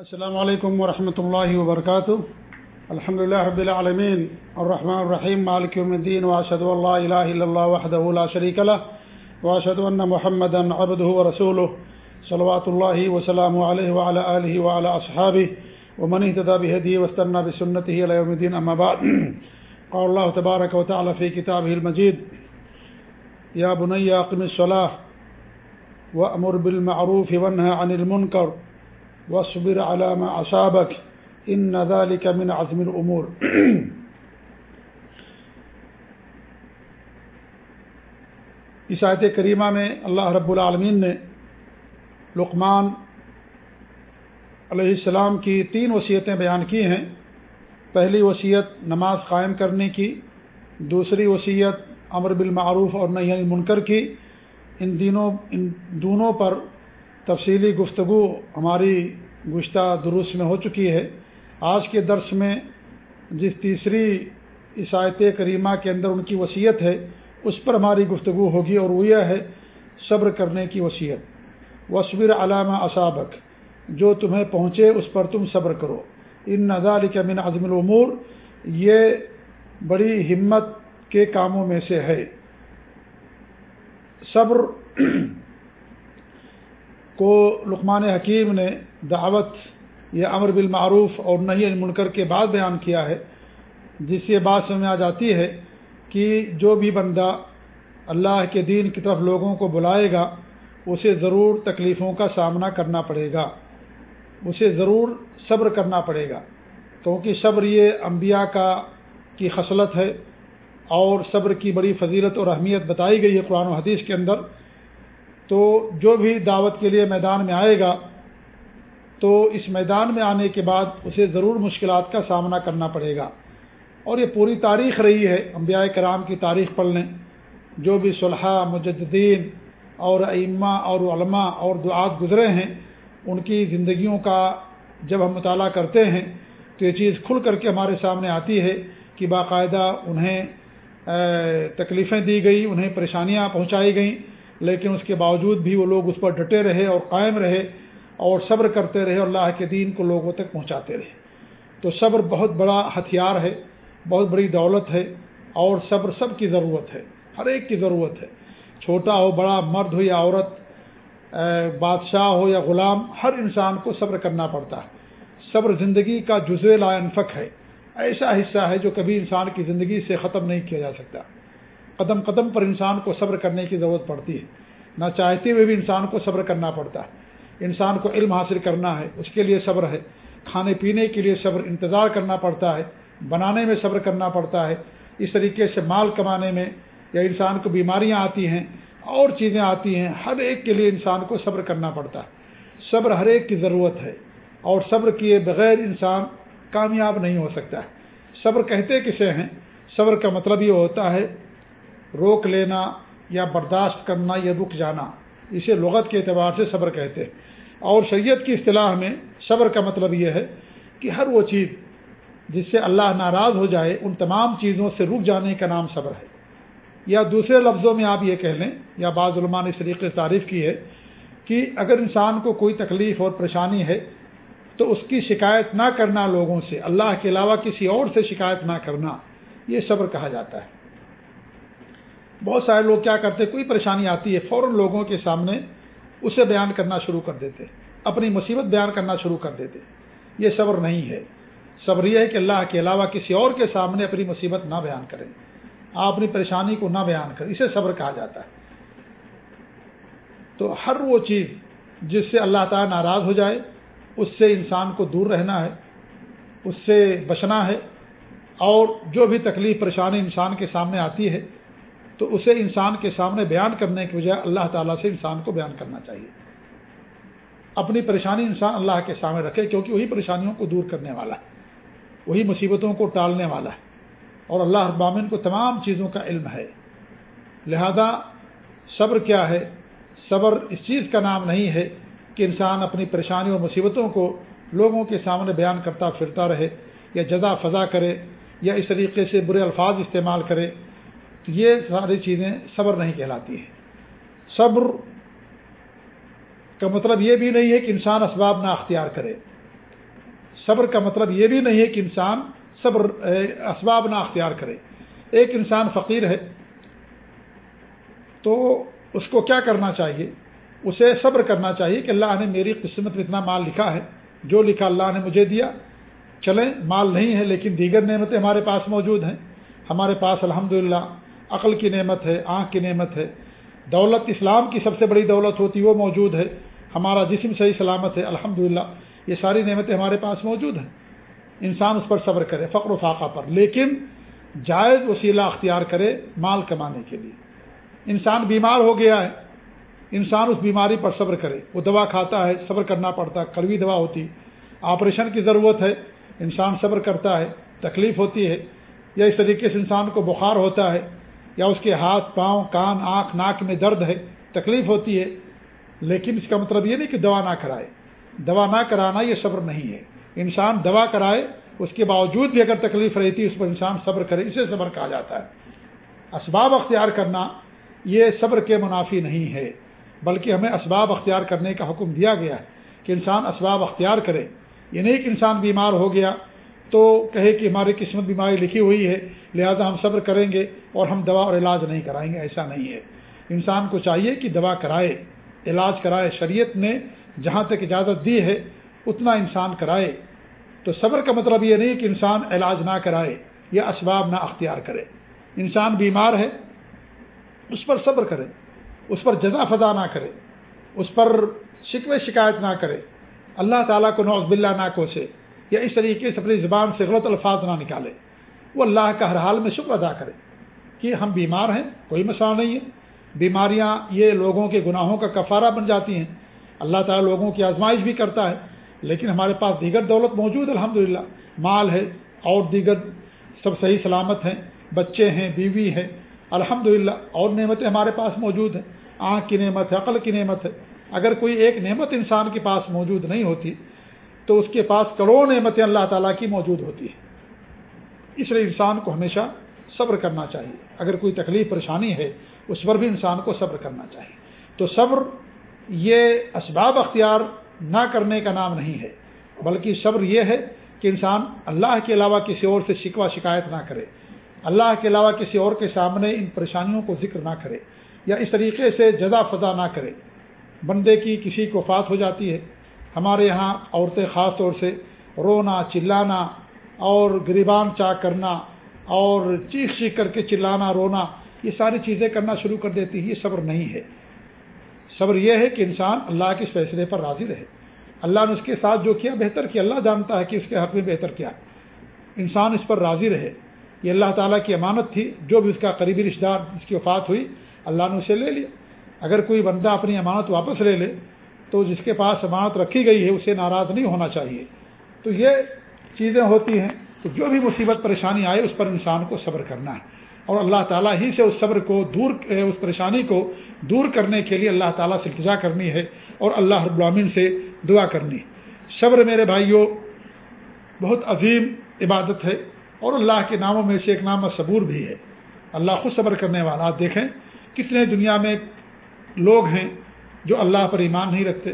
السلام علیکم ورحمۃ اللہ وبرکاتہ۔ الحمد لله رب العالمين الرحمن الرحيم مالك يوم الدين واشهد ان لا اله الا الله وحده لا شريك له واشهد ان محمدا عبده ورسوله صلوات الله وسلامه عليه وعلى اله وعلى اصحابه ومن اهتدى بهديه واستنى بسنته الى يوم الدين اما بعد۔ قال الله تبارك وتعالى في كتابه المجيد يا بني اقم الصلاه وامر بالمعروف وانهى عن المنكر واصبر على ما ان ذلك من عزم الامور اس آیت کریمہ میں اللہ رب العالمین نے لقمان علیہ السلام کی تین وصیتیں بیان کی ہیں۔ پہلی وصیت نماز قائم کرنے کی، دوسری وصیت امر بالمعروف اور نہیں منکر کی۔ ان دینوں، ان دونوں پر تفصیلی گفتگو ہماری گشتہ درست میں ہو چکی ہے۔ آج کے درس میں جس تیسری عیسائیت کریمہ کے اندر ان کی وصیت ہے، اس پر ہماری گفتگو ہوگی اور وہ یہ ہے، صبر کرنے کی وصیت۔ وصبر علامہ اصابک، جو تمہیں پہنچے اس پر تم صبر کرو۔ ان نظال کے من عزم العمور یہ بڑی ہمت کے کاموں میں سے ہے۔ صبر کو لقمان حکیم نے دعوت یہ امر بالمعروف اور نہیں منکر کے بعد بیان کیا ہے، جس سے بات سمجھ آ جاتی ہے کہ جو بھی بندہ اللہ کے دین کی طرف لوگوں کو بلائے گا، اسے ضرور تکلیفوں کا سامنا کرنا پڑے گا۔ اسے ضرور صبر کرنا پڑے گا۔ کیونکہ صبر یہ انبیاء کا کی خصلت ہے اور صبر کی بڑی فضیلت اور اہمیت بتائی گئی ہے قرآن و حدیث کے اندر۔ تو جو بھی دعوت کے لیے میدان میں آئے گا، تو اس میدان میں آنے کے بعد اسے ضرور مشکلات کا سامنا کرنا پڑے گا۔ اور یہ پوری تاریخ رہی ہے، انبیاء کرام کی تاریخ پڑھ لیں۔ جو بھی صلحہ مجدین اور ائمہ اور علماء اور دعات گزرے ہیں، ان کی زندگیوں کا جب ہم مطالعہ کرتے ہیں، تو یہ چیز کھل کر کے ہمارے سامنے آتی ہے کہ باقاعدہ انہیں تکلیفیں دی گئی انہیں پریشانیاں پہنچائی گئیں۔ لیکن اس کے باوجود بھی وہ لوگ اس پر ڈٹے رہے اور قائم رہے اور صبر کرتے رہے اور اللہ کے دین کو لوگوں تک پہنچاتے رہے۔ تو صبر بہت بڑا ہتھیار ہے، بہت بڑی دولت ہے اور صبر سب کی ضرورت ہے، ہر ایک کی ضرورت ہے۔ چھوٹا ہو، بڑا، مرد ہو یا عورت بادشاہ ہو یا غلام، ہر انسان کو صبر کرنا پڑتا ہے۔ صبر زندگی کا جزو لا انفق ہے، ایسا حصہ ہے جو کبھی انسان کی زندگی سے ختم نہیں کیا جا سکتا۔ قدم قدم پر انسان کو صبر کرنے کی ضرورت پڑتی ہے۔ نہ چاہتے ہوئے بھی انسان کو صبر کرنا پڑتا ہے۔ انسان کو علم حاصل کرنا ہے، اس کے لیے صبر ہے۔ کھانے پینے کے لیے صبر، انتظار کرنا پڑتا ہے۔ بنانے میں صبر کرنا پڑتا ہے۔ اس طریقے سے مال کمانے میں یا انسان کو بیماریاں آتی ہیں، اور چیزیں آتی ہیں، ہر ایک کے لیے انسان کو صبر کرنا پڑتا ہے۔ صبر ہر ایک کی ضرورت ہے، اور صبر کیے بغیر انسان کامیاب نہیں ہو سکتا ہے۔ صبر کہتے کسے ہیں؟ صبر کا مطلب یہ ہوتا ہے روک لینا یا برداشت کرنا یا رک جانا، اسے لغت کے اعتبار سے صبر کہتے ہیں۔ اور شریعت کی اصطلاح میں صبر کا مطلب یہ ہے کہ ہر وہ چیز جس سے اللہ ناراض ہو جائے، ان تمام چیزوں سے رک جانے کا نام صبر ہے۔ یا دوسرے لفظوں میں آپ یہ کہہ لیں، یا بعض علماء نے اس طریقے سے تعریف کی ہے کہ اگر انسان کو کوئی تکلیف اور پریشانی ہے تو اس کی شکایت نہ کرنا لوگوں سے، اللہ کے علاوہ کسی اور سے شکایت نہ کرنا، یہ صبر کہا جاتا ہے۔ بہت سارے لوگ کیا کرتے، کوئی پریشانی آتی ہے، فوراً لوگوں کے سامنے اسے بیان کرنا شروع کر دیتے، اپنی مصیبت بیان کرنا شروع کر دیتے۔ یہ صبر نہیں ہے۔ صبر یہ ہے کہ اللہ کے علاوہ کسی اور کے سامنے اپنی مصیبت نہ بیان کریں آپ اپنی پریشانی کو نہ بیان کریں اسے صبر کہا جاتا ہے۔ تو ہر وہ چیز جس سے اللہ تعالیٰ ناراض ہو جائے، اس سے انسان کو دور رہنا ہے، اس سے بچنا ہے اور جو بھی تکلیف، پریشانی انسان کے سامنے آتی ہے تو اسے انسان کے سامنے بیان کرنے کی بجائے اللہ تعالیٰ سے انسان کو بیان کرنا چاہیے۔ اپنی پریشانی انسان اللہ کے سامنے رکھے کیونکہ وہی پریشانیوں کو دور کرنے والا ہے، وہی مصیبتوں کو ٹالنے والا ہے۔ اور اللہ ابامن کو تمام چیزوں کا علم ہے۔ لہذا صبر کیا ہے؟ صبر اس چیز کا نام نہیں ہے کہ انسان اپنی پریشانی اور مصیبتوں کو لوگوں کے سامنے بیان کرتا پھرتا رہے یا جزا فضا کرے یا اس طریقے سے برے الفاظ استعمال کرے۔ یہ ساری چیزیں صبر نہیں کہلاتی ہیں۔ صبر کا مطلب یہ بھی نہیں ہے کہ انسان اسباب نہ اختیار کرے۔ صبر کا مطلب یہ بھی نہیں ہے کہ انسان صبر اسباب نہ اختیار کرے۔ ایک انسان فقیر ہے تو اس کو کیا کرنا چاہیے؟ اسے صبر کرنا چاہیے کہ اللہ نے میری قسمت میں اتنا مال لکھا ہے۔ جو لکھا اللہ نے مجھے دیا، چلیں، مال نہیں ہے لیکن دیگر نعمتیں ہمارے پاس موجود ہیں۔ ہمارے پاس الحمد عقل کی نعمت ہے، آنکھ کی نعمت ہے۔ دولت اسلام کی سب سے بڑی دولت ہوتی، وہ موجود ہے۔ ہمارا جسم صحیح سلامت ہے الحمد یہ ساری نعمتیں ہمارے پاس موجود ہیں۔ انسان اس پر صبر کرے، فقر و فاقہ پر۔ لیکن جائز وسیلہ اختیار کرے مال کمانے کے لیے۔ انسان بیمار ہو گیا ہے، انسان اس بیماری پر صبر کرے۔ وہ دوا کھاتا ہے، صبر کرنا پڑتا ہے کڑوی دوا ہوتی۔ آپریشن کی ضرورت ہے، انسان صبر کرتا ہے، تکلیف ہوتی ہے۔ یا اس طریقے سے انسان کو بخار ہوتا ہے۔ یا اس کے ہاتھ، پاؤں، کان، آنکھ، ناک میں درد ہے، تکلیف ہوتی ہے، لیکن اس کا مطلب یہ نہیں کہ دوا نہ کرائے۔ دوا نہ کرانا یہ صبر نہیں ہے۔ انسان دوا کرائے، اس کے باوجود بھی اگر تکلیف رہتی اس پر انسان صبر کرے، اسے صبر کہا جاتا ہے۔ اسباب اختیار کرنا، یہ صبر کے منافی نہیں ہے، بلکہ ہمیں اسباب اختیار کرنے کا حکم دیا گیا ہے کہ انسان اسباب اختیار کرے۔ یہ نہیں کہ انسان بیمار ہو گیا تو کہے کہ ہماری قسمت بیماری لکھی ہوئی ہے، لہذا ہم صبر کریں گے اور ہم دوا اور علاج نہیں کرائیں گے، ایسا نہیں ہے۔ انسان کو چاہیے کہ دوا کرائے، علاج کرائے۔ شریعت نے جہاں تک اجازت دی ہے، اتنا انسان کرائے۔ تو صبر کا مطلب یہ نہیں کہ انسان علاج نہ کرائے یا اسباب نہ اختیار کرے۔ انسان بیمار ہے، اس پر صبر کرے، اس پر جزا فضا نہ کرے، اس پر شکوے شکایت نہ کرے۔ اللہ تعالیٰ کو نوز باللہ نہ کوسے۔ یا اس طریقے سے اپنی زبان سے غلط الفاظ نہ نکالے۔ وہ اللہ کا ہر حال میں شکر ادا کرے کہ ہم بیمار ہیں، کوئی مسئلہ نہیں ہے۔ بیماریاں یہ لوگوں کے گناہوں کا کفارہ بن جاتی ہیں۔ اللہ تعالیٰ لوگوں کی آزمائش بھی کرتا ہے، لیکن ہمارے پاس دیگر دولت موجود الحمد مال ہے اور دیگر سب صحیح سلامت ہیں، بچے ہیں، بیوی ہیں۔ الحمد اور نعمتیں ہمارے پاس موجود ہیں۔ آنکھ کی نعمت ہے، عقل کی نعمت ہے۔ اگر کوئی ایک نعمت انسان کے پاس موجود نہیں ہوتی تو اس کے پاس کروڑ نعمتیں اللہ تعالیٰ کی موجود ہوتی ہیں۔ اس لیے انسان کو ہمیشہ صبر کرنا چاہیے۔ اگر کوئی تکلیف پریشانی ہے، اس پر بھی انسان کو صبر کرنا چاہیے۔ تو صبر یہ اسباب اختیار نہ کرنے کا نام نہیں ہے، بلکہ صبر یہ ہے کہ انسان اللہ کے علاوہ کسی اور سے شکوہ شکایت نہ کرے۔ اللہ کے علاوہ کسی اور کے سامنے ان پریشانیوں کو ذکر نہ کرے، یا اس طریقے سے جزا فضا نہ کرے۔ بندے کی کسی کو فات ہو جاتی ہے ہمارے یہاں عورتیں خاص طور سے رونا، چلانا اور گریبان چاک کرنا اور چیخ چیخ کر کے چلانا، رونا، یہ ساری چیزیں کرنا شروع کر دیتی ہے یہ صبر نہیں ہے۔ صبر یہ ہے کہ انسان اللہ کے فیصلے پر راضی رہے۔ اللہ نے اس کے ساتھ جو کیا، بہتر کیا اللہ جانتا ہے کہ اس کے حق میں بہتر کیا۔ انسان اس پر راضی رہے۔ یہ اللہ تعالیٰ کی امانت تھی۔ جو بھی اس کا قریبی رشتہ دار اس کی وفات ہوئی، اللہ نے اسے لے لیا۔ اگر کوئی بندہ اپنی امانت واپس لے لے تو جس کے پاس امانت رکھی گئی ہے، اسے ناراض نہیں ہونا چاہیے۔ تو یہ چیزیں ہوتی ہیں۔ تو جو بھی مصیبت، پریشانی آئے، اس پر انسان کو صبر کرنا ہے۔ اور اللہ تعالیٰ ہی سے اس صبر کو دور، اس پریشانی کو دور کرنے کے لیے اللہ تعالیٰ سے التجا کرنی ہے اور اللہ رب العالمین سے دعا کرنی ہے۔ صبر میرے بھائیوں بہت عظیم عبادت ہے اور اللہ کے ناموں میں سے ایک نام صبور بھی ہے۔ اللہ خود صبر کرنے والا، آپ دیکھیں کتنے دنیا میں لوگ ہیں جو اللہ پر ایمان نہیں رکھتے۔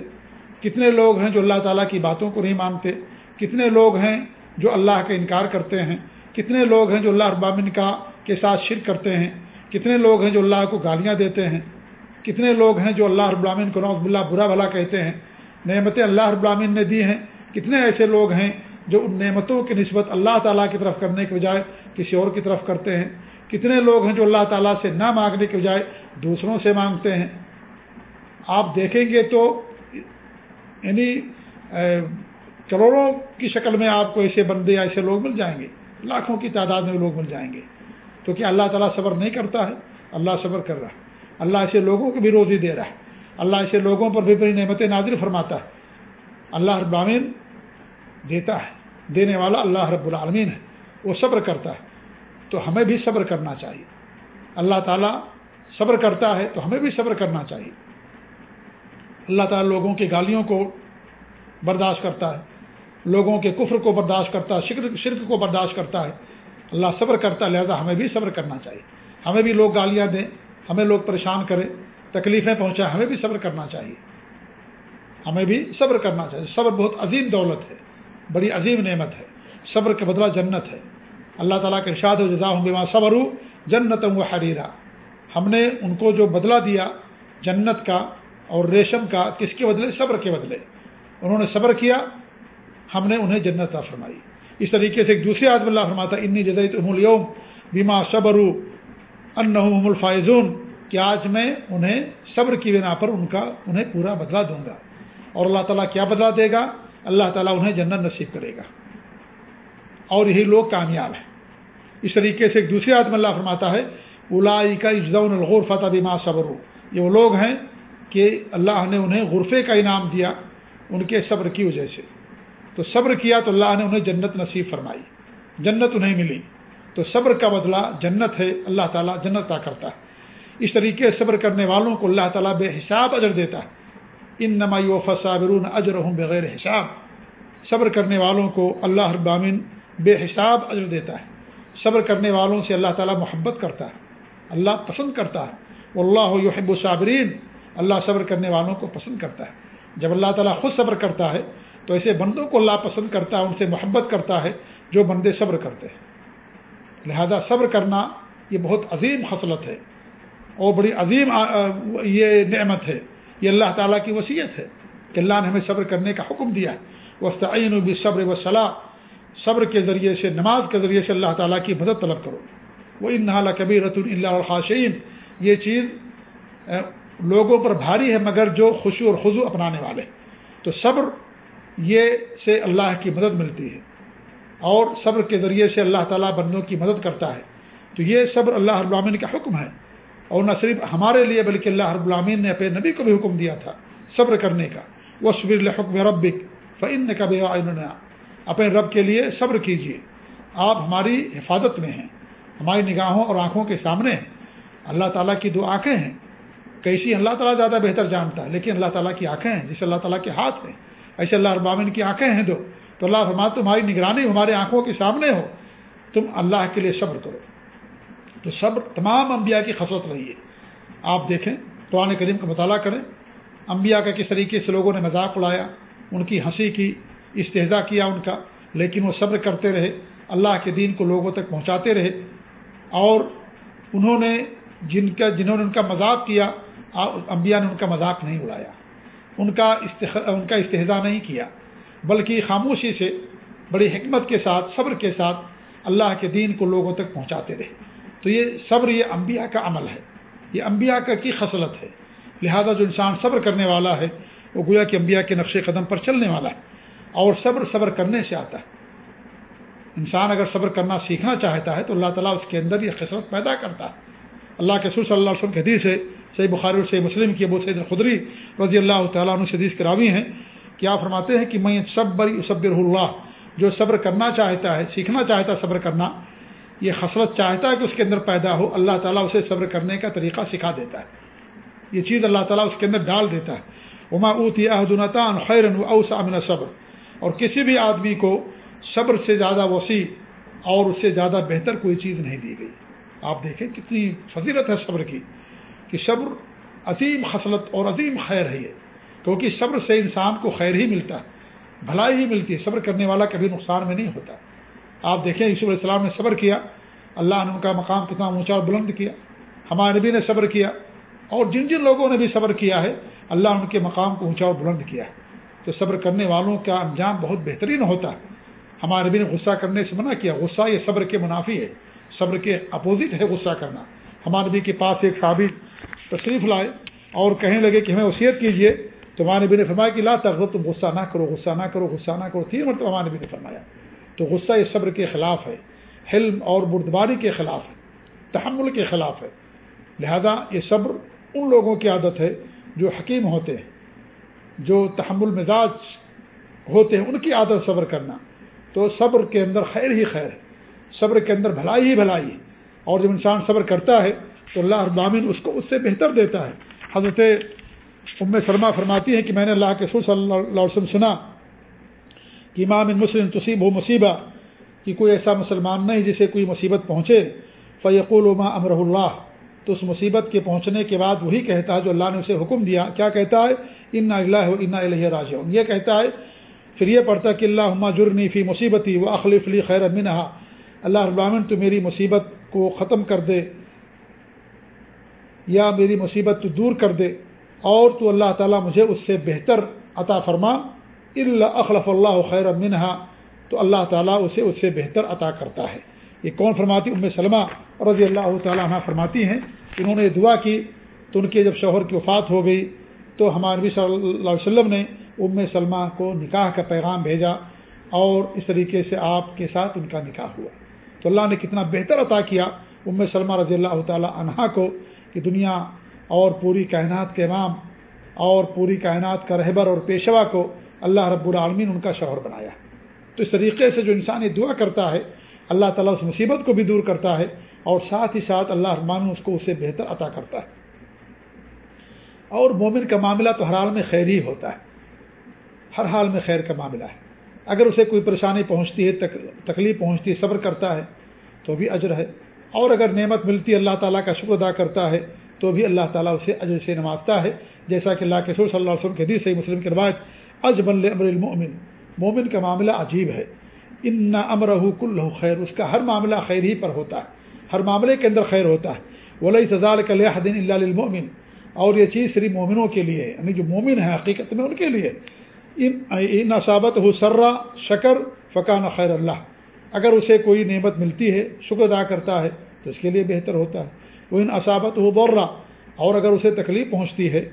کتنے لوگ ہیں جو اللہ تعالیٰ کی باتوں کو نہیں مانتے؟ کتنے لوگ ہیں جو اللہ کا انکار کرتے ہیں؟ کتنے لوگ ہیں جو اللہ ابامن کا کے ساتھ شرک کرتے ہیں؟ کتنے لوگ ہیں جو اللہ کو گالیاں دیتے ہیں؟ کتنے لوگ ہیں جو اللہ رب کو نوز اللہ برا بھلا کہتے ہیں؟ نعمتیں اللہ رب نے دی ہیں۔ کتنے ایسے لوگ ہیں جو ان نعمتوں کی نسبت اللہ تعالیٰ کی طرف کرنے کے بجائے کسی اور کی طرف کرتے ہیں؟ کتنے لوگ ہیں جو اللہ تعالیٰ سے نہ مانگنے کے بجائے دوسروں سے مانگتے ہیں؟ آپ دیکھیں گے تو یعنی کروڑوں کی شکل میں آپ کو ایسے بندے یا ایسے لوگ مل جائیں گے۔ لاکھوں کی تعداد میں لوگ مل جائیں گے۔ تو کیا اللہ تعالیٰ صبر نہیں کرتا ہے؟ اللہ صبر کر رہا ہے۔ اللہ ایسے لوگوں کو بھی روزی دے رہا ہے۔ اللہ ایسے لوگوں پر بھی بڑی نعمت نازر فرماتا ہے۔ اللہ رب العالمین دیتا ہے۔ دینے والا اللہ رب العالمین ہے۔ وہ صبر کرتا ہے۔ تو ہمیں بھی صبر کرنا چاہیے۔ اللہ تعالیٰ صبر کرتا ہے تو ہمیں بھی صبر کرنا چاہیے۔ اللہ تعالیٰ لوگوں کی گالیوں کو برداشت کرتا ہے، لوگوں کے کفر کو برداشت کرتا ہے، شرک شرک کو برداشت کرتا ہے۔ اللہ صبر کرتا ہے، لہذا ہمیں بھی صبر کرنا چاہیے۔ ہمیں بھی لوگ گالیاں دیں، ہمیں لوگ پریشان کریں، تکلیفیں پہنچائیں، ہمیں بھی صبر کرنا چاہیے۔ ہمیں بھی صبر کرنا چاہیے۔ صبر بہت عظیم دولت ہے، بڑی عظیم نعمت ہے۔ صبر کا بدلہ جنت ہے۔ اللہ تعالیٰ کے ارشاد و جزا ہوں صبر جنت و حریرہ ہم نے ان کو جو بدلہ دیا جنت کا اور ریشم کا کس کے بدلے؟ صبر کے بدلے۔ انہوں نے صبر کیا، ہم نے انہیں جنت فرمائی۔ اس طریقے سے ایک دوسرے آدم اللہ فرماتا انی جدید الیوم بیما صبر ان الفائزون کہ اللہ اللہ نے انہیں غرفے کا انعام دیا، ان کے صبر کی وجہ سے۔ تو صبر کیا تو اللہ نے انہیں جنت نصیب فرمائی، جنت انہیں ملی۔ تو صبر کا بدلہ جنت ہے، اللہ تعالیٰ جنت عطا کرتا ہے۔ اس طریقے سے صبر کرنے والوں کو اللہ تعالیٰ بے حساب اجر دیتا ہے۔ ان نمائی و فصابرون اجر ہوں بغیر حساب۔ صبر کرنے والوں کو اللہ ابامن بے حساب اجر دیتا ہے۔ صبر کرنے والوں سے اللہ تعالیٰ محبت کرتا ہے، اللہ پسند کرتا ہے۔ اللہ یحب الصابرین۔ اللہ صبر کرنے والوں کو پسند کرتا ہے۔ جب اللہ تعالیٰ خود صبر کرتا ہے، تو ایسے بندوں کو اللہ پسند کرتا ہے، ان سے محبت کرتا ہے جو بندے صبر کرتے ہیں۔ لہذا صبر کرنا یہ بہت عظیم خصلت ہے۔ اور بڑی عظیم یہ نعمت ہے۔ یہ اللہ تعالیٰ کی وصیت ہے کہ اللہ نے ہمیں صبر کرنے کا حکم دیا ہے۔ وسطین و صبر و صلاح صبر کے ذریعے سے، نماز کے ذریعے سے اللہ تعالیٰ کی مدد طلب کرو۔ وہ ان نہ کبیر رت اللہ الخاشین یہ چیز لوگوں پر بھاری ہے، مگر جو خوشی اور خضو اپنانے والے تو صبر یہ سے اللہ کی مدد ملتی ہے۔ اور صبر کے ذریعے سے اللہ تعالیٰ بندوں کی مدد کرتا ہے۔ تو یہ صبر اللہ العامین کا حکم ہے۔ اور نہ صرف ہمارے لیے، بلکہ اللہ رب العامین نے اپنے نبی کو بھی حکم دیا تھا صبر کرنے کا۔ وہ صبر الحکم ربک فن کا بھی اپنے رب کے لیے صبر کیجیے آپ ہماری حفاظت میں ہیں۔ ہماری نگاہوں اور آنکھوں کے سامنے ہیں۔ اللہ تعالیٰ کی دو آنکھیں ہیں۔ کیسی اللہ تعالیٰ زیادہ بہتر جانتا ہے، لیکن اللہ تعالیٰ کی آنکھیں ہیں جسے اللہ تعالیٰ کے ہاتھ ہیں، ایسے اللہ ابامن کی آنکھیں ہیں دو۔ تو اللہ فرما، تمہاری نگرانی ہمارے آنکھوں کے سامنے ہو، تم اللہ کے لیے صبر کرو۔ تو صبر تمام انبیاء کی خصوص رہی ہے۔ آپ دیکھیں، قرآن کریم کا مطالعہ کریں۔ انبیاء کا کس طریقے سے لوگوں نے مذاق اڑایا، ان کی ہنسی کی استحضا کیا ان کا، لیکن وہ صبر کرتے رہے، اللہ کے دین کو لوگوں تک پہنچاتے رہے۔ اور انہوں نے جن کا، جنہوں نے ان کا مذاق کیا انبیاء نے ان کا مذاق نہیں اڑایا۔ ان کا ان کا استحضا نہیں کیا۔ بلکہ خاموشی سے، بڑی حکمت کے ساتھ، صبر کے ساتھ اللہ کے دین کو لوگوں تک پہنچاتے رہے۔ تو یہ صبر، یہ انبیاء کا عمل ہے۔ یہ انبیاء کا کی خصلت ہے؟ لہذا جو انسان صبر کرنے والا ہے، وہ گویا کہ انبیاء کے نقش قدم پر چلنے والا ہے۔ اور صبر صبر کرنے سے آتا ہے۔ انسان اگر صبر کرنا سیکھنا چاہتا ہے، تو اللہ تعالیٰ اس کے اندر یہ خسرت پیدا کرتا ہے۔ اللہ کے سر صلی اللہ علیہ وسلم کے حدیث ہے صحیح بخاری اور صحیح مسلم کی ابو سید الخدری رضی اللہ تعالیٰ عنہ حدیث کراوی ہیں کہ آپ فرماتے ہیں کہ میں صبر صبر اللہ، جو صبر کرنا چاہتا ہے، سیکھنا چاہتا ہے صبر کرنا، یہ خسرت چاہتا ہے کہ اس کے اندر پیدا ہو، اللہ تعالیٰ اسے صبر کرنے کا طریقہ سکھا دیتا ہے۔ یہ چیز اللہ تعالیٰ اس کے اندر ڈال دیتا ہے۔ عما اوتی عہدنطان خیرن اوسامن صبر اور کسی بھی آدمی کو صبر سے زیادہ وسیع اور اس سے زیادہ بہتر کوئی چیز نہیں دی گئی۔ آپ دیکھیں کتنی فضیلت ہے صبر کی۔ کہ صبر عظیم خصلت اور عظیم خیر ہے یہ۔ کیونکہ صبر سے انسان کو خیر ہی ملتا ہے، بھلائی ہی ملتی ہے، صبر کرنے والا کبھی نقصان میں نہیں ہوتا۔ آپ دیکھیں یوسف علیہ السلام نے صبر کیا، اللہ نے ان کا مقام کتنا اونچا اور بلند کیا، ہمارے نبی نے صبر کیا اور جن جن لوگوں نے بھی صبر کیا ہے، اللہ نے ان کے مقام کو اونچا اور بلند کیا ہے۔ تو صبر کرنے والوں کا انجام بہت بہترین ہوتا ہے۔ ہمارے نبی نے غصہ کرنے سے منع کیا، غصہ یہ صبر کے منافی ہے، صبر کے اپوزٹ ہے غصہ کرنا۔ ہمارے نبی کے پاس ایک صحابی تشریف لائے اور کہنے لگے کہ ہمیں وصیت کیجیے تو ہمارے نبی نے فرمایا کہ لا تغضب، تم غصہ نہ کرو، غصہ نہ کرو، غصہ نہ کرو، تین مرتبہ ہمارے نبی نے فرمایا۔ تو غصہ یہ صبر کے خلاف ہے، حلم اور بردباری کے خلاف ہے، تحمل کے خلاف ہے۔ لہذا یہ صبر ان لوگوں کی عادت ہے جو حکیم ہوتے ہیں، جو تحمل مزاج ہوتے ہیں، ان کی عادت صبر کرنا۔ تو صبر کے اندر خیر ہی خیر ہے، صبر کے اندر بھلائی ہی بھلائی ہے۔ اور جب انسان صبر کرتا ہے تو اللہ ابامن اس کو اس سے بہتر دیتا ہے۔ حضرت ام سلمہ فرماتی ہے کہ میں نے اللہ کے سر صلی اللہ علیہ وسلم سنا کہ امام مسلم تصیب ہو مصیبہ کہ کوئی ایسا مسلمان نہیں جسے کوئی مصیبت پہنچے۔ فیقول عما امر اللہ۔ تو اس مصیبت کے پہنچنے کے بعد وہی کہتا ہے جو اللہ نے اسے حکم دیا۔ کیا کہتا ہے؟ ان اللہ انا الہ راج یہ کہتا ہے، پھر یہ پڑھتا کہ اللہ جرنی فی مصیبتی و اخلیف علی خیر منہا اللہ ابامن تو میری مصیبت کو ختم کر دے یا میری مصیبت تو دور کر دے اور تو اللہ تعالیٰ مجھے اس سے بہتر عطا فرما۔ اللہ اخلف اللہ خیر منہا تو اللہ تعالیٰ اسے اس سے بہتر عطا کرتا ہے۔ یہ کون فرماتی؟ ام سلمہ رضی اللہ تعالیٰ عنہ فرماتی ہیں۔ انہوں نے دعا کی تو ان کے جب شوہر کی وفات ہو گئی تو ہمارے نبی صلی اللہ علیہ وسلم نے ام سلمہ کو نکاح کا پیغام بھیجا اور اس طریقے سے آپ کے ساتھ ان کا نکاح ہوا۔ تو اللہ نے کتنا بہتر عطا کیا ام سلمہ رضی اللہ تعالیٰ عنہ کو کہ دنیا اور پوری کائنات کے امام اور پوری کائنات کا رہبر اور پیشوا کو اللہ رب العالمین ان کا شوہر بنایا تو اس طریقے سے جو انسان یہ دعا کرتا ہے، اللہ تعالیٰ اس مصیبت کو بھی دور کرتا ہے اور ساتھ ہی ساتھ اللہ رحمان اس کو اسے بہتر عطا کرتا ہے۔ اور مومن کا معاملہ تو ہر حال میں خیر ہی ہوتا ہے۔ ہر حال میں خیر کا معاملہ ہے۔ اگر اسے کوئی پریشانی پہنچتی ہے تکلیف پہنچتی ہے، صبر کرتا ہے، تو بھی اجر ہے۔ اور اگر نعمت ملتی ہے، اللہ تعالیٰ کا شکر ادا کرتا ہے، تو بھی اللہ تعالیٰ اسے اجر سے نوازتا ہے۔ جیسا کہ اللہ کے سور صلی اللہ علیہ وسلم کے حدیث صحیح مسلم کی روایت اج بل امر المؤمن۔ مومن کا معاملہ عجیب ہے۔ ان امر کل خیر، اس کا ہر معاملہ خیر ہی پر ہوتا ہے۔ ہر معاملے کے اندر خیر ہوتا ہے۔ ولی سزال کلیہ دن اللہ المومن اور یہ چیز صرف مومنوں کے لیے یعنی جو مومن ہے حقیقت میں ان کے لیے۔ ان اصابت ہو سرا شکر فقان خیر اللہ۔ اگر اسے کوئی نعمت ملتی ہے، شکر ادا کرتا ہے، تو اس کے لیے بہتر ہوتا ہے۔ وہ ان اصابت ہو بور اور اگر اسے تکلیف پہنچتی ہے،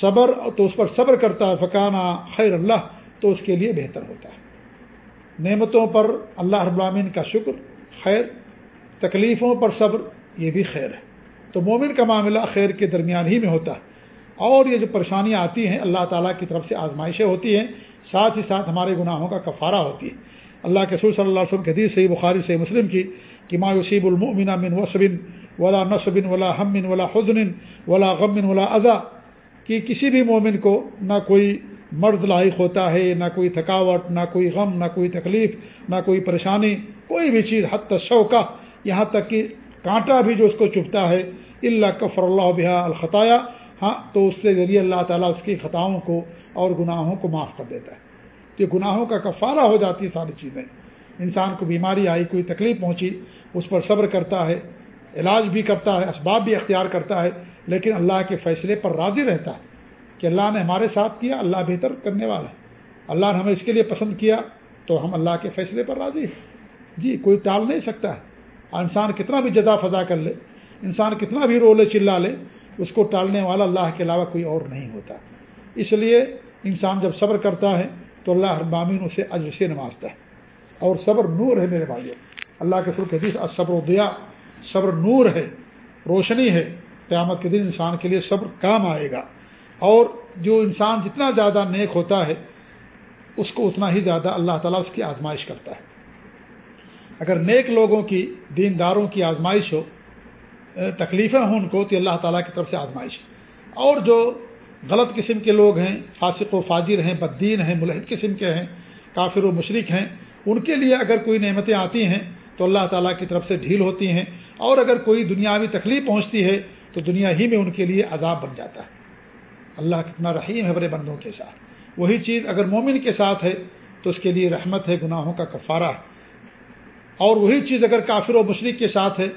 صبر، تو اس پر صبر کرتا ہے فقانہ خیر اللہ، تو اس کے لیے بہتر ہوتا ہے۔ نعمتوں پر اللہ رب العالمین کا شکر، خیر، تکلیفوں پر صبر، یہ بھی خیر ہے۔ تو مومن کا معاملہ خیر کے درمیان ہی میں ہوتا ہے۔ اور یہ جو پریشانیاں آتی ہیں، اللہ تعالیٰ کی طرف سے آزمائشیں ہوتی ہیں، ساتھ ہی ساتھ ہمارے گناہوں کا کفارہ ہوتی ہے۔ اللہ کے سور صلی اللہ علیہ وسلم کے حدیث صحیح بخاری سے مسلم کی کہ ما یوسیب المؤمن من وصبن ولا نصب ولا ہم ولا حزن ولا غم ولا اضا کہ کسی بھی مومن کو نہ کوئی مرد لاحق ہوتا ہے، نہ کوئی تھکاوٹ، نہ کوئی غم، نہ کوئی تکلیف، نہ کوئی پریشانی، کوئی بھی چیز حت شوقہ یہاں تک کہ کانٹا بھی جو اس کو چپتا ہے اللہ کفر اللہ بحا الخطایا ہاں تو اس سے ذریعے اللہ تعالیٰ اس کی خطاؤں کو اور گناہوں کو معاف کر دیتا ہے۔ کہ گناہوں کا کفارہ ہو جاتی ہے ساری چیزیں۔ انسان کو بیماری آئی، کوئی تکلیف پہنچی، اس پر صبر کرتا ہے، علاج بھی کرتا ہے، اسباب بھی اختیار کرتا ہے، لیکن اللہ کے فیصلے پر راضی رہتا ہے کہ اللہ نے ہمارے ساتھ کیا، اللہ بہتر کرنے والا ہے۔ اللہ نے ہمیں اس کے لیے پسند کیا، تو ہم اللہ کے فیصلے پر راضی ہیں۔ جی کوئی ٹال نہیں سکتا ہے۔ انسان کتنا بھی جدا فضا کر لے، انسان کتنا بھی رولے چلا لے اس کو ٹالنے والا اللہ کے علاوہ کوئی اور نہیں ہوتا۔ اس لیے انسان جب صبر کرتا ہے تو اللہ ابامین اسے اجر سے نوازتا ہے۔ اور صبر نور ہے میرے بھائی اللہ کے سر حدیث صبر و دیا صبر نور ہے، روشنی ہے۔ قیامت کے دن انسان کے لیے صبر کام آئے گا۔ اور جو انسان جتنا زیادہ نیک ہوتا ہے، اس کو اتنا ہی زیادہ اللہ تعالیٰ اس کی آزمائش کرتا ہے۔ اگر نیک لوگوں کی، دینداروں کی آزمائش ہو تکلیفیں ہوں ان کو، تو اللہ تعالیٰ کی طرف سے آزمائش اور جو غلط قسم کے لوگ ہیں، فاسق و فاجر ہیں بدین ہیں، ملحد قسم کے ہیں، کافر و مشرق ہیں، ان کے لیے اگر کوئی نعمتیں آتی ہیں، تو اللہ تعالیٰ کی طرف سے ڈھیل ہوتی ہیں۔ اور اگر کوئی دنیاوی تکلیف پہنچتی ہے، تو دنیا ہی میں ان کے لیے عذاب بن جاتا ہے۔ اللہ کتنا رحیم ہے بڑے بندوں کے ساتھ۔ وہی چیز اگر مومن کے ساتھ ہے، تو اس کے لیے رحمت ہے، گناہوں کا کفارہ ہے۔ اور وہی چیز اگر کافر و مشرق کے ساتھ ہے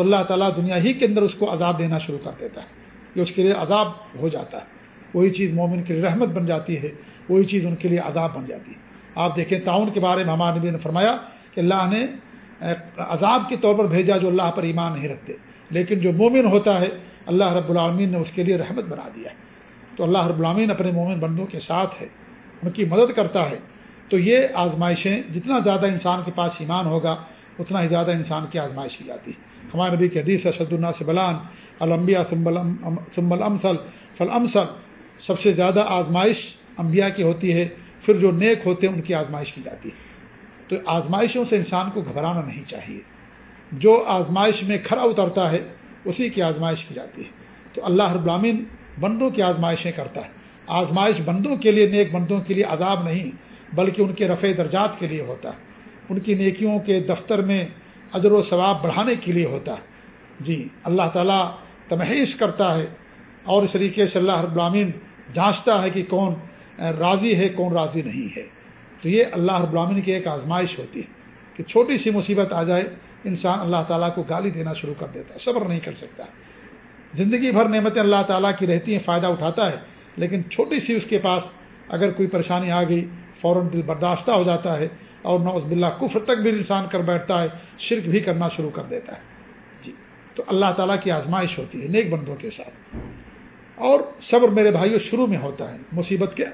تو اللہ تعالیٰ دنیا ہی کے اندر اس کو عذاب دینا شروع کر دیتا ہے۔ کہ اس کے لیے عذاب ہو جاتا ہے۔ وہی چیز مومن کے لیے رحمت بن جاتی ہے۔ وہی چیز ان کے لیے عذاب بن جاتی ہے۔ آپ دیکھیں تعاون کے بارے میں ہمارے نبی نے فرمایا کہ اللہ نے عذاب کے طور پر بھیجا جو اللہ پر ایمان نہیں رکھتے۔ لیکن جو مومن ہوتا ہے، اللہ رب العالمین نے اس کے لیے رحمت بنا دیا ہے۔ تو اللہ رب العامین اپنے مومن بندوں کے ساتھ ہے۔ ان کی مدد کرتا ہے۔ تو یہ آزمائشیں جتنا زیادہ انسان کے پاس ایمان ہوگا، اتنا ہی زیادہ انسان کی آزمائش کی جاتی ہے۔ ہمارے نبی کے حدیث شد اللہ سے بلان المبیا سمبل امسل فل امسل سب سے زیادہ آزمائش انبیاء کی ہوتی ہے، پھر جو نیک ہوتے ہیں ان کی آزمائش کی جاتی ہے۔ تو آزمائشوں سے انسان کو گھبرانا نہیں چاہیے۔ جو آزمائش میں کھڑا اترتا ہے، اسی کی آزمائش کی جاتی ہے۔ تو اللہ رب بندوں کی آزمائشیں کرتا ہے۔ آزمائش بندوں کے لیے، نیک بندوں کے لیے عذاب نہیں، بلکہ ان کے رفع درجات کے لیے ہوتا ہے۔ ان کی نیکیوں کے دفتر میں اجر و ثواب بڑھانے کے لیے ہوتا ہے۔ جی اللہ تعالیٰ تمہیش کرتا ہے اور اس طریقے سے اللہ رب العامین جانچتا ہے کہ کون راضی ہے، کون راضی نہیں ہے۔ تو یہ اللہ رب العالمین کی ایک آزمائش ہوتی ہے کہ چھوٹی سی مصیبت آ جائے، انسان اللہ تعالیٰ کو گالی دینا شروع کر دیتا ہے، صبر نہیں کر سکتا۔ زندگی بھر نعمتیں اللہ تعالیٰ کی رہتی ہیں، فائدہ اٹھاتا ہے، لیکن چھوٹی سی اس کے پاس اگر کوئی پریشانی آ گئی، فوراً دل برداشتہ ہو جاتا ہے اور نوز باللہ کفر تک بھی انسان کر بیٹھتا ہے، شرک بھی کرنا شروع کر دیتا ہے۔ جی تو اللہ تعالیٰ کی آزمائش ہوتی ہے نیک بندوں کے ساتھ۔ اور صبر میرے بھائیوں شروع میں ہوتا ہے۔ مصیبت کے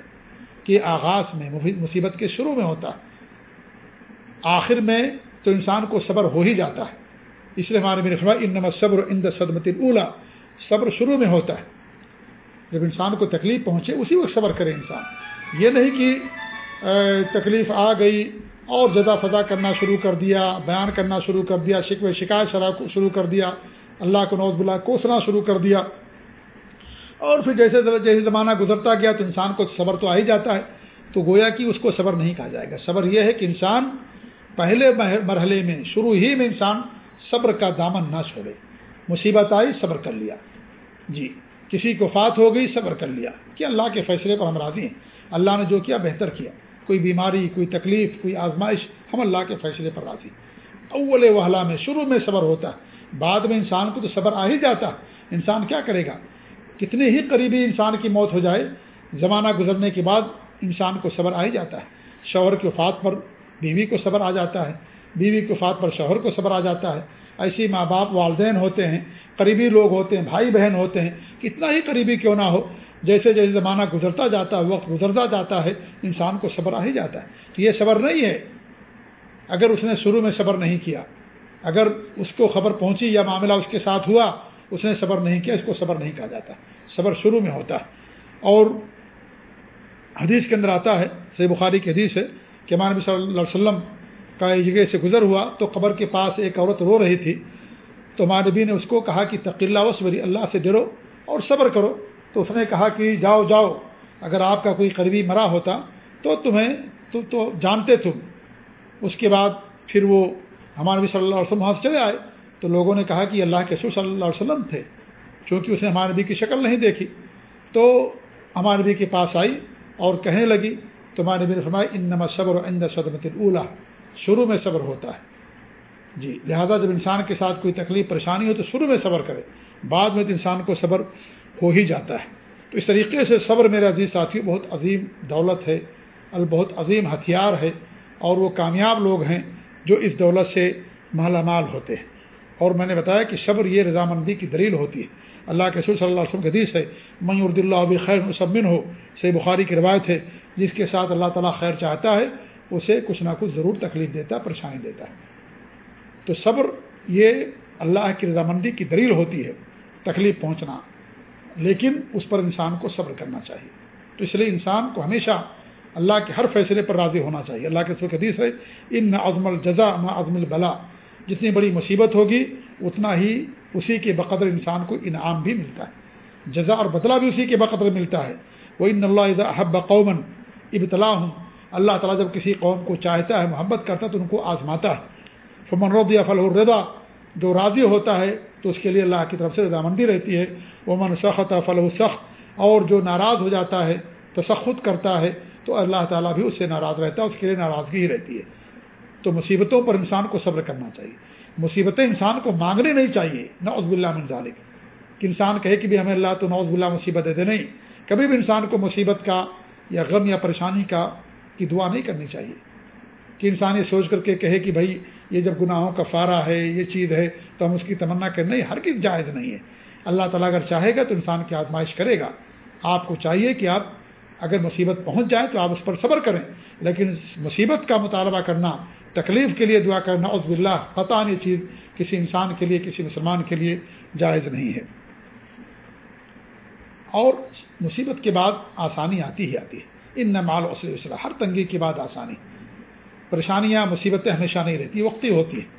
کے آغاز میں مصیبت کے شروع میں ہوتا ہے۔ آخر میں تو انسان کو صبر ہو ہی جاتا ہے۔ اس لیے ہمارے میرے فرمایا ان صبر اند صدمت اولا صبر شروع میں ہوتا ہے۔ جب انسان کو تکلیف پہنچے، اسی وقت صبر کرے انسان۔ یہ نہیں کہ تکلیف آ گئی اور جزا فضا کرنا شروع کر دیا، بیان کرنا شروع کر دیا شکو شکایت شروع کر دیا، اللہ کو نوز بلا کوسنا شروع کر دیا۔ اور پھر جیسے جیسے زمانہ گزرتا گیا تو انسان کو صبر تو آ ہی جاتا ہے۔ تو گویا کہ اس کو صبر نہیں کہا جائے گا۔ صبر یہ ہے کہ انسان پہلے مرحلے میں، شروع ہی میں انسان صبر کا دامن نہ چھوڑے۔ مصیبت آئی، صبر کر لیا۔ جی کسی کو فات ہو گئی، صبر کر لیا۔ کہ اللہ کے فیصلے پر ہم راضی ہیں۔ اللہ نے جو کیا، بہتر کیا۔ کوئی بیماری، کوئی تکلیف، کوئی آزمائش، ہم اللہ کے فیصلے پر راضی۔ اول وحلہ میں، شروع میں صبر ہوتا ہے، بعد میں انسان کو تو صبر آ ہی جاتا ہے۔ انسان کیا کرے گا؟ کتنے ہی قریبی انسان کی موت ہو جائے، زمانہ گزرنے کے بعد انسان کو صبر آ ہی جاتا ہے۔ شوہر کی وفات پر بیوی کو صبر آ جاتا ہے، بیوی کی وفات پر شوہر کو صبر آ جاتا ہے۔ ایسی ماں باپ، والدین ہوتے ہیں، قریبی لوگ ہوتے ہیں، بھائی بہن ہوتے ہیں، کتنا ہی قریبی کیوں نہ ہو جیسے جیسے زمانہ گزرتا جاتا ہے، وقت گزرتا جاتا ہے، انسان کو صبر آ ہی جاتا ہے۔ تو یہ صبر نہیں ہے۔ اگر اس نے شروع میں صبر نہیں کیا، اگر اس کو خبر پہنچی یا معاملہ اس کے ساتھ ہوا، اس نے صبر نہیں کیا، اس کو صبر نہیں کہا جاتا۔ صبر شروع میں ہوتا ہے۔ اور حدیث کے اندر آتا ہے سی بخاری کی حدیث ہے کہ مانبی صلی اللہ علیہ وسلم کا ایک جگہ سے گزر ہوا تو قبر کے پاس ایک عورت رو رہی تھی۔ تو مانبی نے اس کو کہا کہ تقلّہ وسوری اللہ سے ڈرو اور صبر کرو۔ تو اس نے کہا کہ جاؤ جاؤ اگر آپ کا کوئی قریبی مرا ہوتا تو تمہیں تو, تو جانتے تم۔ اس کے بعد پھر وہ ہمارے نبی صلی اللہ علیہ وسلم وہاں سے چلے آئے۔ تو لوگوں نے کہا کہ اللہ کے سور صلی اللہ علیہ وسلم تھے چونکہ اس نے ہمارے نبی کی شکل نہیں دیکھی۔ تو ہمارے نبی کے پاس آئی اور کہنے لگی تو ہمارے نبی نے فرمایا ان نما صبر و اند صدمت اولا شروع میں صبر ہوتا ہے۔ جی لہذا جب انسان کے ساتھ کوئی تکلیف پریشانی ہو تو شروع میں صبر کرے۔ بعد میں تو انسان کو صبر ہو ہی جاتا ہے۔ تو اس طریقے سے صبر میرے عزیز ساتھی بہت عظیم دولت ہے، بہت عظیم ہتھیار ہے، اور وہ کامیاب لوگ ہیں جو اس دولت سے مالا مال ہوتے ہیں۔ اور میں نے بتایا کہ صبر یہ رضامندی کی دلیل ہوتی ہے۔ اللہ کے سور صلی اللہ علیہ وسلم کے حدیث ہے میں ارد اللہ ابی خیر مسمن ہو صحیح بخاری کی روایت ہے، جس کے ساتھ اللہ تعالیٰ خیر چاہتا ہے، اسے کچھ نہ کچھ ضرور تکلیف دیتا ہے پریشانی دیتا ہے۔ تو صبر یہ اللہ کی رضامندی کی دلیل ہوتی ہے تکلیف پہنچنا، لیکن اس پر انسان کو صبر کرنا چاہیے۔ تو اس لیے انسان کو ہمیشہ اللہ کے ہر فیصلے پر راضی ہونا چاہیے۔ اللہ کے سب حدیث ہے، ان نہ عزم الجزا نہ عزم البلا جتنی بڑی مصیبت ہوگی، اتنا ہی اسی کے بقدر انسان کو انعام بھی ملتا ہے۔ جزا اور بدلہ بھی اسی کے بقدر ملتا ہے۔ وہ ان اللہ احب قومن ابتلا ہوں اللہ تعالیٰ جب کسی قوم کو چاہتا ہے، محبت کرتا ہے، تو ان کو آزماتا ہے۔ فمن رضی فل الرضا۔ جو راضی ہوتا ہے تو اس کے لیے اللہ کی طرف سے رضامندی رہتی ہے۔ وہ من سخت فل سخت اور جو ناراض ہو جاتا ہے تسخت کرتا ہے، تو اللہ تعالیٰ بھی اس سے ناراض رہتا ہے، اس کے لیے ناراضگی ہی رہتی ہے۔ تو مصیبتوں پر انسان کو صبر کرنا چاہیے۔ مصیبتیں انسان کو مانگنے نہیں چاہیے نوز باللہ من ذالک۔ کہ انسان کہے کہ بھی ہمیں اللہ تو نوز باللہ مصیبت دے دے نہیں۔ کبھی بھی انسان کو مصیبت کا یا غم یا پریشانی کا کی دعا نہیں کرنی چاہیے۔ کہ انسان یہ سوچ کر کے کہے کہ بھائی یہ جب گناہوں کا فارا ہے، یہ چیز ہے، تو ہم اس کی تمنا کریں۔ نہیں، ہر کس جائز نہیں ہے۔ اللہ تعالیٰ اگر چاہے گا تو انسان کی آزمائش کرے گا۔ آپ کو چاہیے کہ آپ اگر مصیبت پہنچ جائے تو آپ اس پر صبر کریں۔ لیکن مصیبت کا مطالبہ کرنا، تکلیف کے لیے دعا کرنا عزب اللہ پتہ نہیں چیز کسی انسان کے لیے، کسی مسلمان کے لیے جائز نہیں ہے۔ اور مصیبت کے بعد آسانی آتی ہی آتی ہے۔ ان نمال وسلم ہر تنگی کے بعد آسانی۔ پریشانیاں، مصیبتیں ہمیشہ نہیں رہتی وقتی ہوتی ہیں۔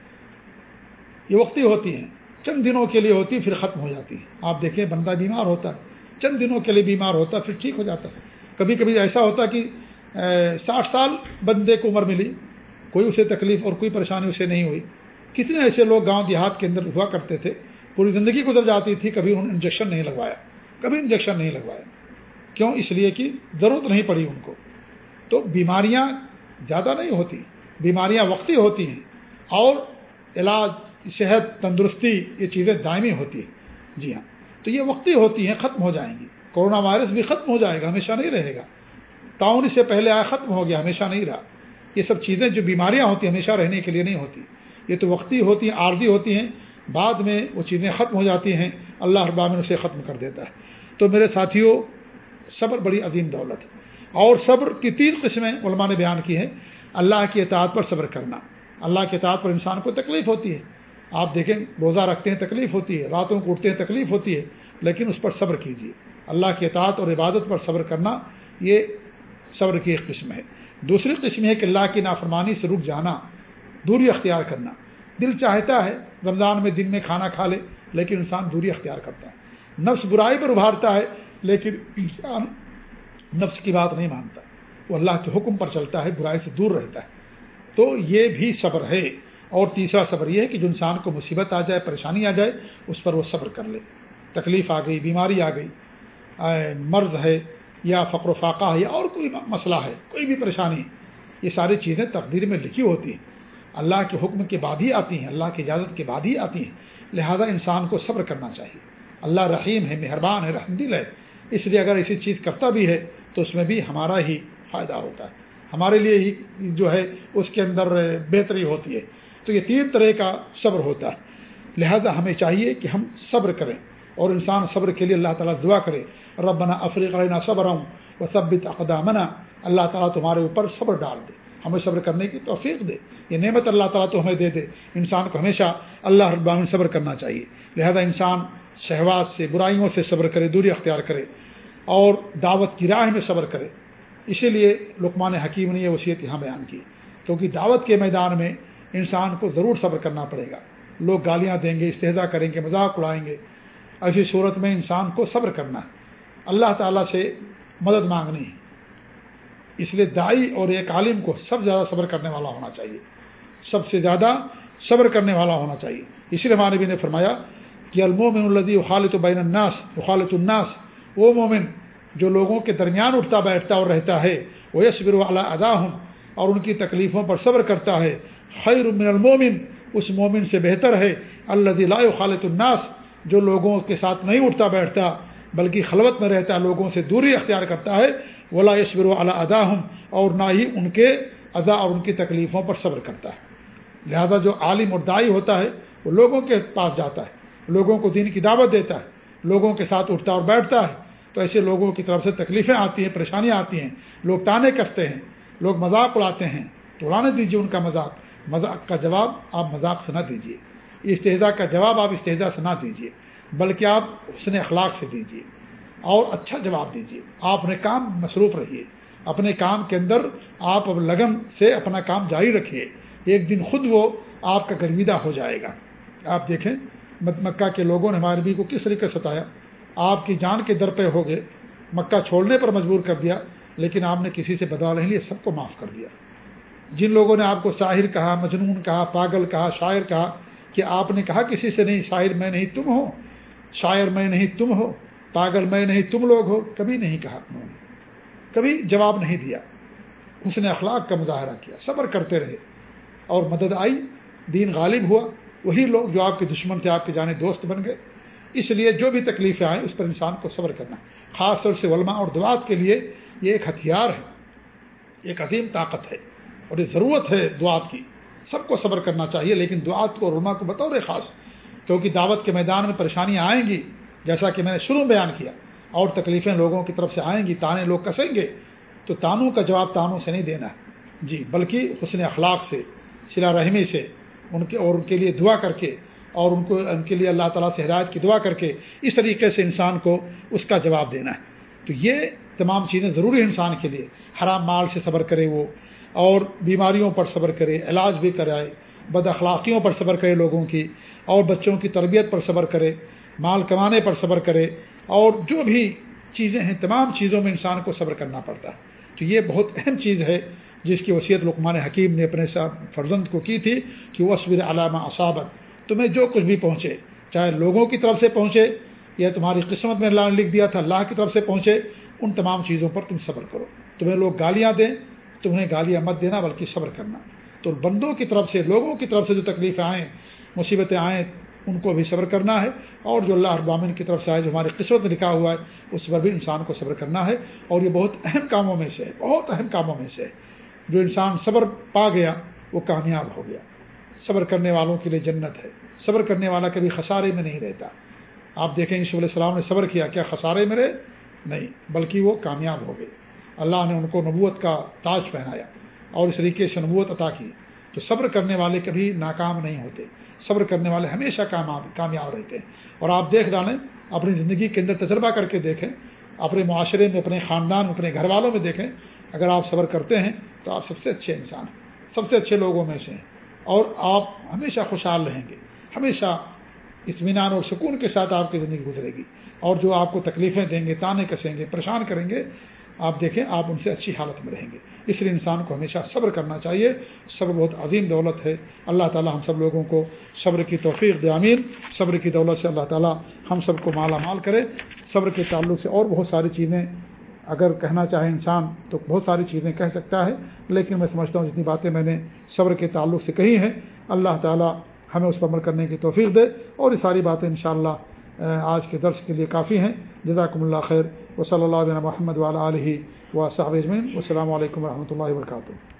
یہ وقتی ہوتی ہیں۔ چند دنوں کے لیے ہوتی، پھر ختم ہو جاتی۔ ہے آپ دیکھیں، بندہ بیمار ہوتا ہے۔ چند دنوں کے لیے بیمار ہوتا ہے پھر ٹھیک ہو جاتا ہے۔ کبھی کبھی ایسا ہوتا کہ ساٹھ سال بندے کو عمر ملی، کوئی اسے تکلیف اور کوئی پریشانی اسے نہیں ہوئی۔ کتنے ایسے لوگ گاؤں دیہات کے اندر ہوا کرتے تھے، پوری زندگی گزر جاتی تھی، کبھی انہوں نے انجیکشن نہیں لگوایا، کبھی انجیکشن نہیں لگوایا۔ کیوں؟ اس لیے کہ ضرورت نہیں پڑی ان کو۔ تو بیماریاں زیادہ نہیں ہوتی، بیماریاں وقتی ہوتی ہیں اور علاج، صحت، تندرستی، یہ چیزیں دائمی ہوتی ہیں۔ جی ہاں تو یہ وقتی ہوتی ہیں، ختم ہو جائیں گی۔ کورونا وائرس بھی ختم ہو جائے گا، ہمیشہ نہیں رہے گا۔ تعاون اس سے پہلے آیا، ختم ہو گیا، ہمیشہ نہیں رہا۔ یہ سب چیزیں جو بیماریاں ہوتی ہیں، ہمیشہ رہنے کے لیے نہیں ہوتی۔ یہ تو وقتی ہوتی ہیں، عارضی ہوتی ہیں، بعد میں وہ چیزیں ختم ہو جاتی ہیں۔ اللہ اربامن اسے ختم کر دیتا ہے۔ تو میرے ساتھیوں، صبر بڑی عظیم دولت ہے۔ اور صبر کی تین قسمیں علماء نے بیان کی ہیں۔ اللہ کی اطاعت پر صبر کرنا۔ اللہ کے اطاعت پر انسان کو تکلیف ہوتی ہے۔ آپ دیکھیں، روزہ رکھتے ہیں، تکلیف ہوتی ہے۔ راتوں کو اٹھتے ہیں، تکلیف ہوتی ہے۔ لیکن اس پر صبر کیجیے اللہ کے اطاعت اور عبادت پر صبر کرنا، یہ صبر کی ایک قسم ہے۔ دوسری قسم ہے کہ اللہ کی نافرمانی سے رک جانا، دوری اختیار کرنا۔ دل چاہتا ہے رمضان میں دن میں کھانا کھا لے، لیکن انسان دوری اختیار کرتا ہے۔ نفس برائی پر ابھارتا ہے، لیکن انسان نفس کی بات نہیں مانتا۔ وہ اللہ کے حکم پر چلتا ہے، برائی سے دور رہتا ہے۔ تو یہ بھی صبر ہے۔ اور تیسرا صبر یہ ہے کہ جو انسان کو مصیبت آ جائے، پریشانی آ جائے، اس پر وہ صبر کر لے۔ تکلیف آ گئی، بیماری آ گئی مرض ہے یا فقر و فاقہ ہے یا اور کوئی مسئلہ ہے، کوئی بھی پریشانی، یہ ساری چیزیں تقدیر میں لکھی ہوتی ہیں۔ اللہ کے حکم کے بعد ہی آتی ہیں، اللہ کی اجازت کے بعد ہی آتی ہیں۔ لہذا انسان کو صبر کرنا چاہیے۔ اللہ رحیم ہے، مہربان ہے رحم دل ہے۔ اس لیے اگر ایسی چیز کرتا بھی ہے تو اس میں بھی ہمارا ہی فائدہ ہوتا ہے۔ ہمارے لیے ہی جو ہے اس کے اندر بہتری ہوتی ہے۔ تو یہ تین طرح کا صبر ہوتا ہے۔ لہذا ہمیں چاہیے کہ ہم صبر کریں اور انسان صبر کے لیے اللہ تعالیٰ دعا کرے۔ ربنا افریق علینا صبر ہوں وہ سب اقدامنا۔ اللہ تعالیٰ تمہارے اوپر صبر ڈال دے۔ ہمیں صبر کرنے کی توفیق دے۔ یہ نعمت اللہ تعالیٰ تو ہمیں دے دے۔ انسان کو ہمیشہ اللہ ربان صبر کرنا چاہیے۔ لہذا انسان شہوات سے برائیوں سے صبر کرے، دوری اختیار کرے اور دعوت کی راہ میں صبر کرے۔ اسی لیے لقمان حکیم نے یہ وصیت یہاں بیان کی، کیونکہ دعوت کے میدان میں انسان کو ضرور صبر کرنا پڑے گا۔ لوگ گالیاں دیں گے استحضا کریں گے، مذاق اڑائیں گے۔ ایسی صورت میں انسان کو صبر کرنا ہے۔ اللہ تعالیٰ سے مدد مانگنی ہے۔ اس لیے دائی اور ایک عالم کو سب زیادہ صبر کرنے والا ہونا چاہیے۔ سب سے زیادہ صبر کرنے والا ہونا چاہیے۔ اسی لیے ہمارے بھی نے فرمایا کہ المومن الدی خالت بین الناس وخالت الناس، وہ مومن جو لوگوں کے درمیان اٹھتا بیٹھتا اور رہتا ہے وہ یسبر والا ادا ہوں اور ان کی تکلیفوں پر صبر کرتا ہے۔ خیر من المومن، اس مومن سے بہتر ہے۔ اللہ خالت الناس، جو لوگوں کے ساتھ نہیں اٹھتا بیٹھتا، بلکہ خلوت میں رہتا، لوگوں سے دوری اختیار کرتا ہے۔ ولا یشبر اعلیٰ ادا ہوں اور نہ ہی ان کے ادا اور ان کی تکلیفوں پر صبر کرتا ہے۔ لہذا جو عالم اور دائی ہوتا ہے، وہ لوگوں کے پاس جاتا ہے۔ لوگوں کو دین کی دعوت دیتا ہے، لوگوں کے ساتھ اٹھتا اور بیٹھتا ہے۔ تو ایسے لوگوں کی طرف سے تکلیفیں آتی ہیں، پریشانیاں آتی ہیں۔ لوگ تانے کرتے ہیں، لوگ مذاق اڑاتے ہیں۔ تو اڑانے دیجیے ان کا مذاق۔ مذاق کا جواب آپ مذاق سے نہ دیجیے استحضا کا جواب آپ استحضا سے نہ دیجیے بلکہ آپ حسن اخلاق سے دیجیے اور اچھا جواب دیجیے آپ اپنے کام مصروف رہیے۔ اپنے کام کے اندر آپ لگن سے اپنا کام جاری رکھیے۔ ایک دن خود وہ آپ کا گرویدہ ہو جائے گا۔ آپ دیکھیں۔ مکہ کے لوگوں نے ہمارے بھی کو کس طریقے سے ستایا؟ آپ کی جان کے در پہ ہو گئے، مکہ چھوڑنے پر مجبور کر دیا، لیکن آپ نے کسی سے بدلا نہیں لیا، سب کو معاف کر دیا۔ جن لوگوں نے آپ کو شاہر کہا، مجنون کہا، پاگل کہا، شاعر کہا کہ آپ نے کہا کسی سے نہیں، شاعر میں نہیں تم ہو، شاعر میں نہیں تم ہو، پاگل میں نہیں تم لوگ ہو، کبھی نہیں کہا۔ انہوں نے کبھی جواب نہیں دیا۔ اس نے اخلاق کا مظاہرہ کیا، صبر کرتے رہے اور مدد آئی، دین غالب ہوا۔ وہی لوگ جو آپ کے دشمن تھے، آپ کے جانے دوست بن گئے۔ اس لیے جو بھی تکلیفیں آئیں، اس پر انسان کو صبر کرنا۔ خاص طور سے علماء اور دعات کے لیے یہ ایک ہتھیار ہے، ایک عظیم طاقت ہے اور یہ ضرورت ہے دعات کی۔ سب کو صبر کرنا چاہیے، لیکن دعات کو علماء کو بطور خاص، کیونکہ دعوت کے میدان میں پریشانیاں آئیں گی، جیسا کہ میں نے شروع بیان کیا۔ اور تکلیفیں لوگوں کی طرف سے آئیں گی، تانے لوگ کسیں گے؟ تو تانوں کا جواب تانوں سے نہیں دینا۔ ہے جی بلکہ حسن اخلاق سے، سلا رحمی سے ان کے اور ان کے لیے دعا کر کے اور ان کو ان کے لیے اللہ تعالیٰ سے ہدایت کی دعا کر کے اس طریقے سے انسان کو اس کا جواب دینا ہے۔ تو یہ تمام چیزیں ضروری ہیں انسان کے لیے۔ حرام مال سے صبر کرے وہ، اور بیماریوں پر صبر کرے، علاج بھی کرائے، بد اخلاقیوں پر صبر کرے لوگوں کی، اور بچوں کی تربیت پر صبر کرے، مال کمانے پر صبر کرے، اور جو بھی چیزیں ہیں، تمام چیزوں میں انسان کو صبر کرنا پڑتا ہے۔ تو یہ بہت اہم چیز ہے۔ جس کی وصیت لقمان حکیم نے اپنے فرزند کو کی تھی کہ وہ اسور علامہ اصابت تمہیں جو کچھ بھی پہنچے، چاہے لوگوں کی طرف سے پہنچے یا تمہاری قسمت میں اللہ نے لکھ دیا تھا، اللہ کی طرف سے پہنچے، ان تمام چیزوں پر تم صبر کرو۔ تمہیں لوگ گالیاں دیں تو انہیں گالیاں مت دینا، بلکہ صبر کرنا۔ تو بندوں کی طرف سے، لوگوں کی طرف سے جو تکلیفیں آئیں، مصیبتیں آئیں، ان کو بھی صبر کرنا ہے۔ اور جو اللہ ابامن کی طرف سے آئے، جو ہمارے قسمت میں لکھا ہوا ہے، اس پر بھی انسان کو صبر کرنا ہے۔ اور یہ بہت اہم کاموں میں سے ہے، بہت اہم کاموں میں سے ہے۔ جو انسان صبر پا گیا، وہ کامیاب ہو گیا۔ صبر کرنے والوں کے لیے جنت ہے۔ صبر کرنے والا کبھی خسارے میں نہیں رہتا۔ آپ دیکھیں گے علیہ السلام نے صبر کیا کیا خسارے میں رہے؟ نہیں، بلکہ وہ کامیاب ہو گئے۔ اللہ نے ان کو نبوت کا تاج پہنایا اور اس طریقے سے نبوت عطا کی۔ تو صبر کرنے والے کبھی ناکام نہیں ہوتے۔ صبر کرنے والے ہمیشہ کامیاب کامیاب رہتے ہیں۔ اور آپ دیکھ ڈالیں، اپنی زندگی کے اندر تجربہ کر کے دیکھیں، اپنے معاشرے میں، اپنے خاندان میں اپنے گھر والوں میں دیکھیں اگر آپ صبر کرتے ہیں تو آپ سب سے اچھے انسان ہیں، سب سے اچھے لوگوں میں سے ہیں۔ اور آپ ہمیشہ خوشحال رہیں گے، ہمیشہ اطمینان اور سکون کے ساتھ آپ کی زندگی گزرے گی۔ اور جو آپ کو تکلیفیں دیں گے، تانے کسیں گے، پریشان کریں گے، آپ دیکھیں آپ ان سے اچھی حالت میں رہیں گے۔ اس لیے انسان کو ہمیشہ صبر کرنا چاہیے۔ صبر بہت عظیم دولت ہے۔ اللہ تعالی ہم سب لوگوں کو صبر کی توفیق امین صبر کی دولت سے اللہ تعالی ہم سب کو مالا مال کرے۔ صبر کے تعلق سے اور بہت ساری چیزیں اگر کہنا چاہے انسان تو بہت ساری چیزیں کہہ سکتا ہے، لیکن میں سمجھتا ہوں جتنی باتیں میں نے صبر کے تعلق سے کہی ہیں، اللہ تعالیٰ ہمیں اس پر عمل کرنے کی توفیق دے۔ اور یہ ساری باتیں انشاءاللہ آج کے درس کے لیے کافی ہیں۔ جزاکم اللہ خیر۔ و صلی اللہ علیہ محمد والا علیہ و صاحب اجمین السلام علیکم و رحمۃ اللہ وبرکاتہ۔